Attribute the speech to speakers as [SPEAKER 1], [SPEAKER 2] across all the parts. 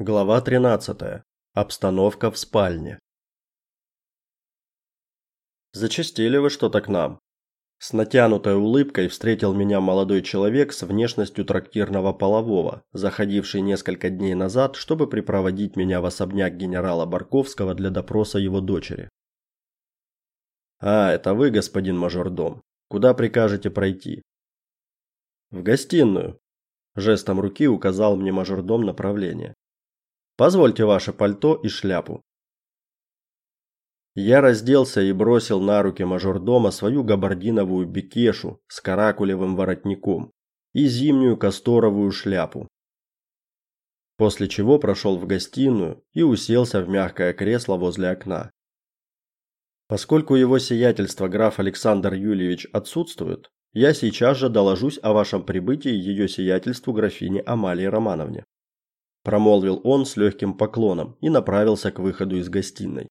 [SPEAKER 1] Глава 13. Обстановка в спальне. Зачастили вы что-то к нам. С натянутой улыбкой встретил меня молодой человек с внешностью трактирного полового, заходивший несколько дней назад, чтобы припроводить меня в особняк генерала Барковского для допроса его дочери. А, это вы, господин мажордом. Куда прикажете пройти? В гостиную. Жестом руки указал мне мажордом направление. Позвольте ваше пальто и шляпу. Я разделся и бросил на руки мажордома свою габардиновую бекешу с каракулевым воротником и зимнюю касторовую шляпу. После чего прошел в гостиную и уселся в мягкое кресло возле окна. Поскольку его сиятельство граф Александр Юльевич отсутствует, я сейчас же доложусь о вашем прибытии ее сиятельству графине Амалии Романовне промолвил он с легким поклоном и направился к выходу из гостиной.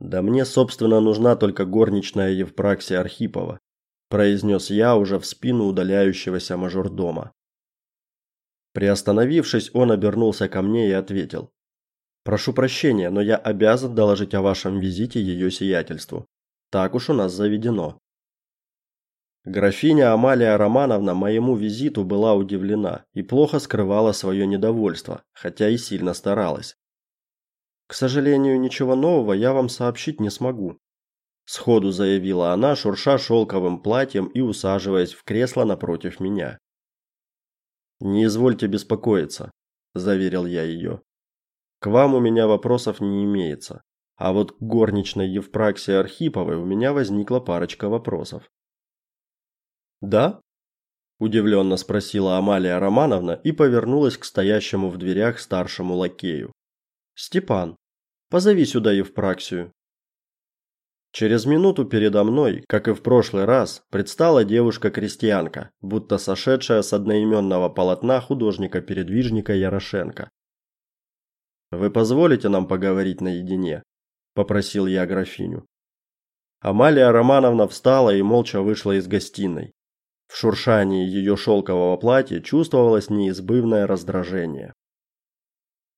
[SPEAKER 1] Да мне, собственно, нужна только горничная Евпраксия Архипова, произнес я уже в спину удаляющегося мажордома. Приостановившись, он обернулся ко мне и ответил: Прошу прощения, но я обязан доложить о вашем визите ее сиятельству. Так уж у нас заведено. Графиня Амалия Романовна моему визиту была удивлена и плохо скрывала свое недовольство, хотя и сильно старалась. К сожалению, ничего нового я вам сообщить не смогу, сходу заявила она, шурша шелковым платьем и усаживаясь в кресло напротив меня. Не извольте беспокоиться, заверил я ее. К вам у меня вопросов не имеется, а вот к горничной Евпраксии Архиповой у меня возникла парочка вопросов. Да? удивленно спросила Амалия Романовна и повернулась к стоящему в дверях старшему лакею. Степан, позови сюда Евпраксию. Через минуту передо мной, как и в прошлый раз, предстала девушка-крестьянка, будто сошедшая с одноименного полотна художника-передвижника Ярошенко. Вы позволите нам поговорить наедине, попросил я графиню. Амалия Романовна встала и молча вышла из гостиной. В шуршании ее шелкового платья чувствовалось неизбывное раздражение.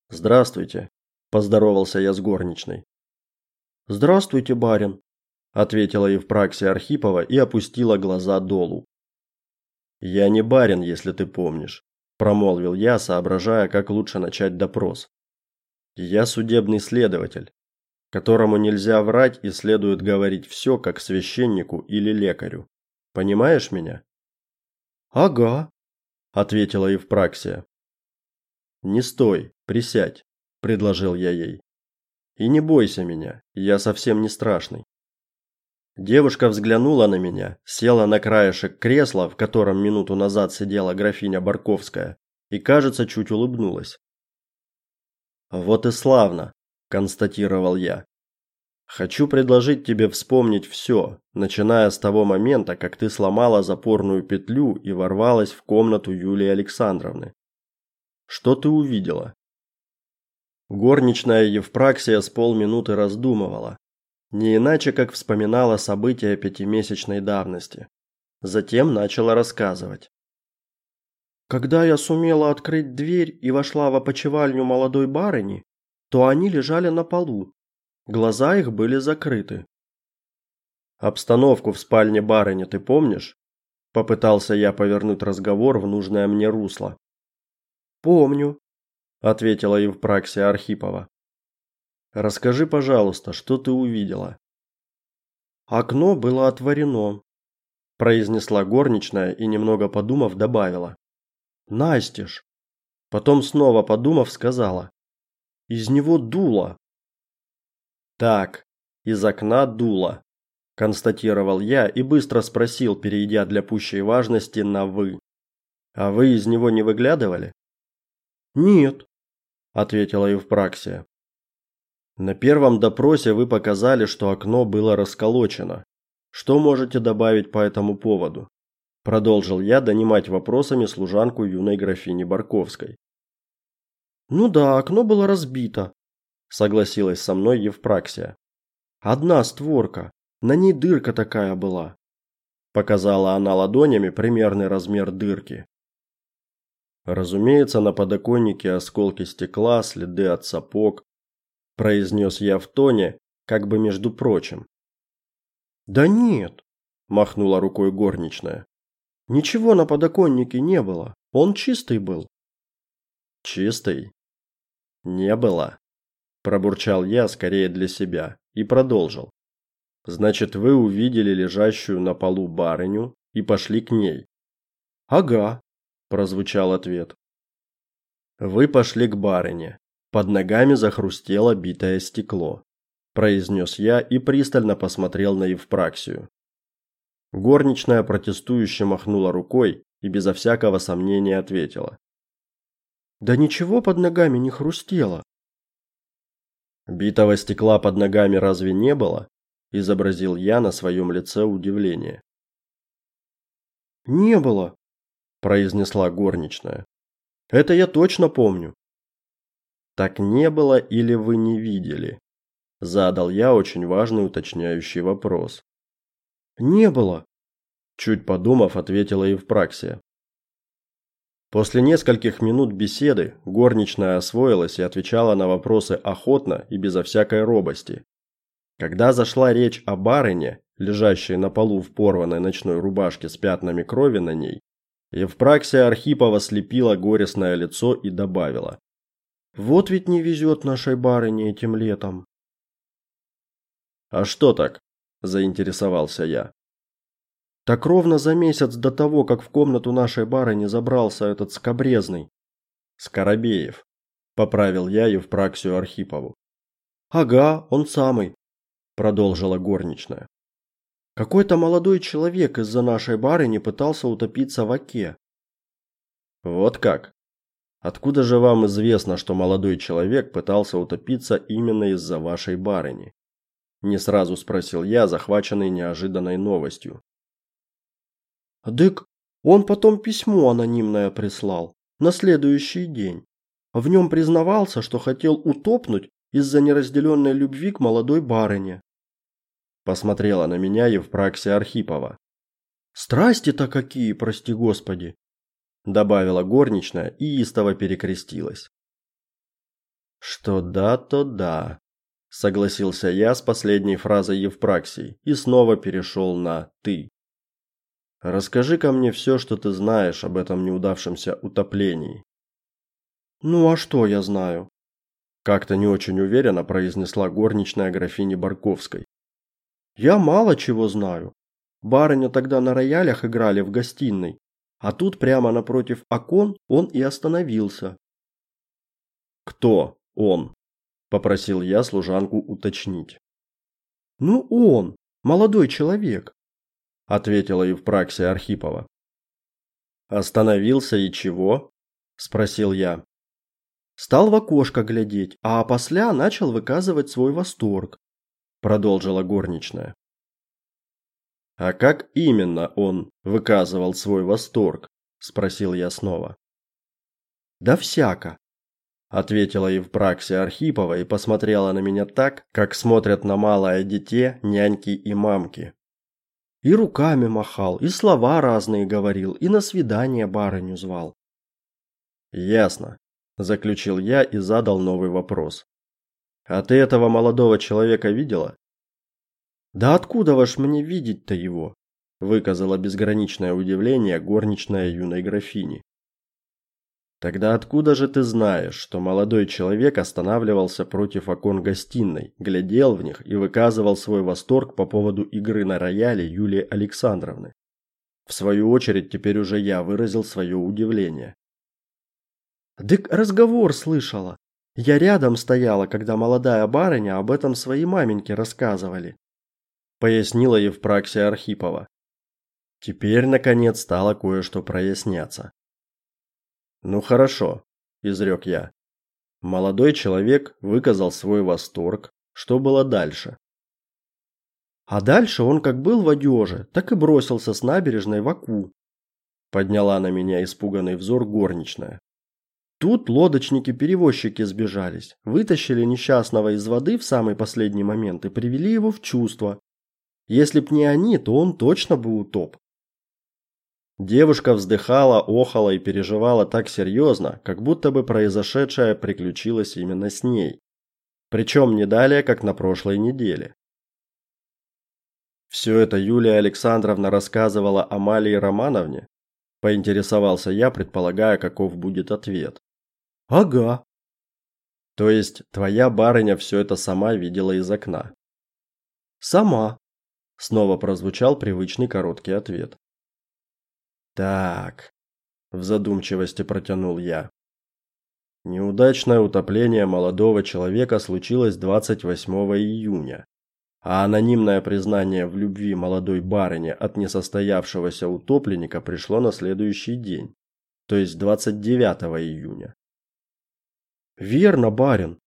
[SPEAKER 1] "Здравствуйте", поздоровался я с горничной. "Здравствуйте, барин", ответила Евпраксия Архипова и опустила глаза долу. "Я не барин, если ты помнишь", промолвил я, соображая, как лучше начать допрос. "Я судебный следователь, которому нельзя врать и следует говорить все как священнику или лекарю. Понимаешь меня? Ага, ответила Евпраксия. Не стой, присядь, предложил я ей. И не бойся меня, я совсем не страшный. Девушка взглянула на меня, села на краешек кресла, в котором минуту назад сидела графиня Барковская, и, кажется, чуть улыбнулась. Вот и славно, констатировал я. Хочу предложить тебе вспомнить все, начиная с того момента, как ты сломала запорную петлю и ворвалась в комнату Юлии Александровны. Что ты увидела? Горничная Евпраксия с полминуты раздумывала, не иначе как вспоминала события пятимесячной давности. Затем начала рассказывать. Когда я сумела открыть дверь и вошла в опочивальню молодой барыни, то они лежали на полу, Глаза их были закрыты. Обстановку в спальне барыни ты помнишь? Попытался я повернуть разговор в нужное мне русло. Помню, ответила Евпраксия Архипова. Расскажи, пожалуйста, что ты увидела? Окно было отворено, произнесла горничная и немного подумав добавила: Настежь. Потом снова подумав сказала: Из него дуло. Так, из окна дуло, констатировал я и быстро спросил, перейдя для пущей важности на вы. А вы из него не выглядывали? Нет, ответила Евпраксия. На первом допросе вы показали, что окно было расколочено. Что можете добавить по этому поводу? продолжил я донимать вопросами служанку юной графини Барковской. Ну да, окно было разбито, согласилась со мной Евпраксия. Одна створка, на ней дырка такая была. Показала она ладонями примерный размер дырки. Разумеется, на подоконнике осколки стекла, следы от сапог, произнес я в тоне, как бы между прочим. Да нет, махнула рукой горничная. Ничего на подоконнике не было. Он чистый был. Чистый? Не было, пробурчал я скорее для себя и продолжил. Значит, вы увидели лежащую на полу барыню и пошли к ней. Ага, прозвучал ответ. Вы пошли к барыне. Под ногами захрустело битое стекло, произнес я и пристально посмотрел на Евпраксию. Горничная протестующе махнула рукой и безо всякого сомнения ответила: "Да ничего под ногами не хрустело". Битого стекла под ногами разве не было? изобразил я на своем лице удивление. Не было, произнесла горничная. Это я точно помню. Так не было или вы не видели? задал я очень важный уточняющий вопрос. Не было, чуть подумав, ответила Евпраксия. После нескольких минут беседы горничная освоилась и отвечала на вопросы охотно и безо всякой робости. Когда зашла речь о барыне, лежащей на полу в порванной ночной рубашке с пятнами крови на ней, Евпраксия Архипова слепила горестное лицо и добавила: "Вот ведь не везет нашей барыне этим летом". "А что так?" заинтересовался я. Так ровно за месяц до того, как в комнату нашей барыни забрался этот скобрезный Скоробеев, поправил я Евпраксию Архипову. Ага, он самый, продолжила горничная. Какой-то молодой человек из-за нашей барыни пытался утопиться в оке. Вот как? Откуда же вам известно, что молодой человек пытался утопиться именно из-за вашей барыни? Не сразу спросил я, захваченный неожиданной новостью. Дык, он потом письмо анонимное прислал на следующий день. В нем признавался, что хотел утопнуть из-за неразделенной любви к молодой барыне. Посмотрела на меня Евпраксия Архипова. Страсти-то какие, прости господи, добавила горничная и истово перекрестилась. Что да, то да, согласился я с последней фразой Евпраксии и снова перешел на ты. Расскажи-ка мне все, что ты знаешь об этом неудавшемся утоплении. Ну а что я знаю? Как-то не очень уверенно произнесла горничная графини Барковской. Я мало чего знаю. Барыня тогда на роялях играли в гостиной, а тут прямо напротив окон он и остановился. Кто он? попросил я служанку уточнить. Ну он, молодой человек, ответила Евпраксия Архипова. Остановился и чего? спросил я. Стал в окошко глядеть, а после начал выказывать свой восторг, продолжила горничная. А как именно он выказывал свой восторг? спросил я снова. Да всяко, ответила Евпраксия Архипова и посмотрела на меня так, как смотрят на малое дитя няньки и мамки. И руками махал, и слова разные говорил, и на свидание барыню звал. Ясно, заключил я и задал новый вопрос. А ты этого молодого человека видела? Да откуда ваш мне видеть-то его? выказала безграничное удивление горничная юной графини. Тогда откуда же ты знаешь, что молодой человек останавливался против окон гостиной, глядел в них и выказывал свой восторг по поводу игры на рояле Юлии Александровны? В свою очередь, теперь уже я выразил свое удивление. Дык разговор слышала. Я рядом стояла, когда молодая барыня об этом своей маменьке рассказывали, пояснила Евпраксия Архипова. Теперь наконец стало кое-что проясняться. Ну хорошо, изрек я. Молодой человек выказал свой восторг. Что было дальше? А дальше он как был в одежде, так и бросился с набережной в Аку. Подняла на меня испуганный взор горничная. Тут лодочники-перевозчики сбежались, вытащили несчастного из воды в самый последний момент и привели его в чувство. Если б не они, то он точно бы утоп. Девушка вздыхала, охала и переживала так серьезно, как будто бы произошедшее приключилось именно с ней. Причем не далее, как на прошлой неделе. Все это Юлия Александровна рассказывала Амалии Романовне, поинтересовался я, предполагая, каков будет ответ.
[SPEAKER 2] Ага.
[SPEAKER 1] То есть твоя барыня все это сама видела из окна?
[SPEAKER 2] Сама.
[SPEAKER 1] Снова прозвучал привычный короткий ответ. Так. В задумчивости протянул я. Неудачное утопление молодого человека случилось 28 июня а анонимное признание в любви молодой барыни от несостоявшегося утопленника пришло на следующий день, то есть 29 июня.
[SPEAKER 2] Верно, барин.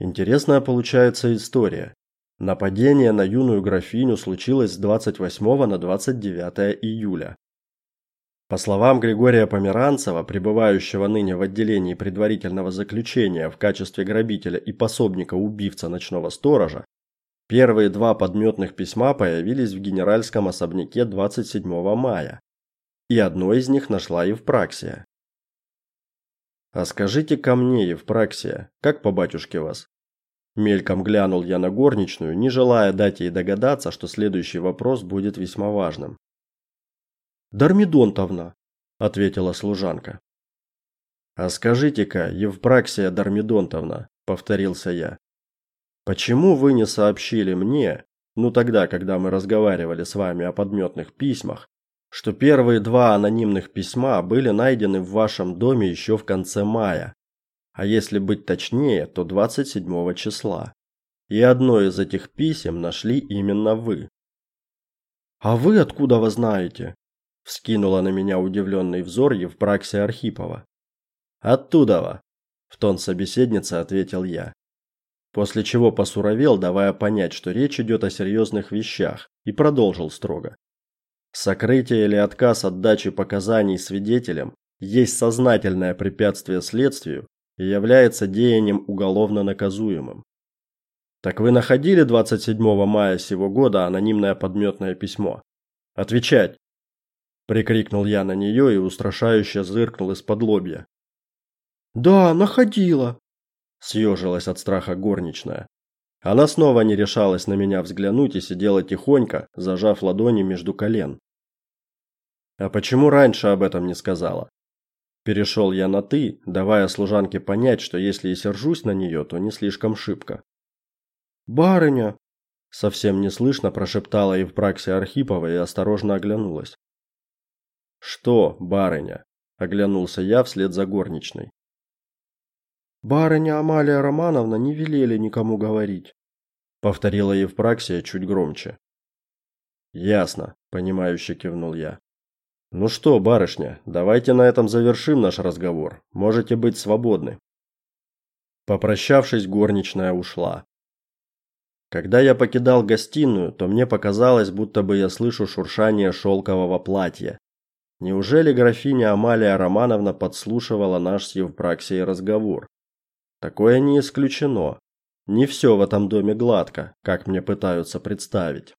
[SPEAKER 1] Интересная получается история. Нападение на юную графиню случилось с 28 на 29 июля. По словам Григория Померанцева, пребывающего ныне в отделении предварительного заключения в качестве грабителя и пособника убивца ночного сторожа, Первые два подметных письма появились в генеральском особняке 27 мая, и одно из них нашла Евпраксия. А скажите ко мне, Евпраксия, как по батюшке вас? Мельком глянул я на горничную, не желая дать ей догадаться, что следующий вопрос будет весьма важным.
[SPEAKER 2] Дармидонтовна,
[SPEAKER 1] ответила служанка. А скажите-ка, Евпраксия Дармидонтовна, повторился я. Почему вы не сообщили мне, ну тогда, когда мы разговаривали с вами о подметных письмах, что первые два анонимных письма были найдены в вашем доме еще в конце мая, а если быть точнее, то 27 числа. И одно из этих писем нашли именно вы.
[SPEAKER 2] А вы откуда вы знаете?
[SPEAKER 1] вскинула на меня удивленный взор Евпраксия Архипова. Оттуда, в тон собеседницы ответил я после чего посуровел, давая понять, что речь идет о серьезных вещах, и продолжил строго. Сокрытие или отказ от дачи показаний свидетелям есть сознательное препятствие следствию и является деянием уголовно наказуемым. Так вы находили 27 мая сего года анонимное подметное письмо? Отвечать, прикрикнул я на нее и устрашающе зыркнул из-под лобья.
[SPEAKER 2] Да, находила,
[SPEAKER 1] съежилась от страха горничная. Она снова не решалась на меня взглянуть и сидела тихонько, зажав ладони между колен. А почему раньше об этом не сказала? Перешел я на ты, давая служанке понять, что если и сержусь на нее, то не слишком шибко.
[SPEAKER 2] Барыня,
[SPEAKER 1] совсем неслышно прошептала Евпраксия Архипова и осторожно оглянулась. Что, барыня? оглянулся я вслед за горничной.
[SPEAKER 2] Барыня Амалия Романовна не велели никому говорить,
[SPEAKER 1] повторила Евпраксия чуть громче. Ясно, понимающе кивнул я. Ну что, барышня, давайте на этом завершим наш разговор. Можете быть свободны. Попрощавшись, горничная ушла. Когда я покидал гостиную, то мне показалось, будто бы я слышу шуршание шелкового платья. Неужели графиня Амалия Романовна подслушивала наш с Евпраксией разговор? Такое не исключено. Не все в этом доме гладко, как мне пытаются представить.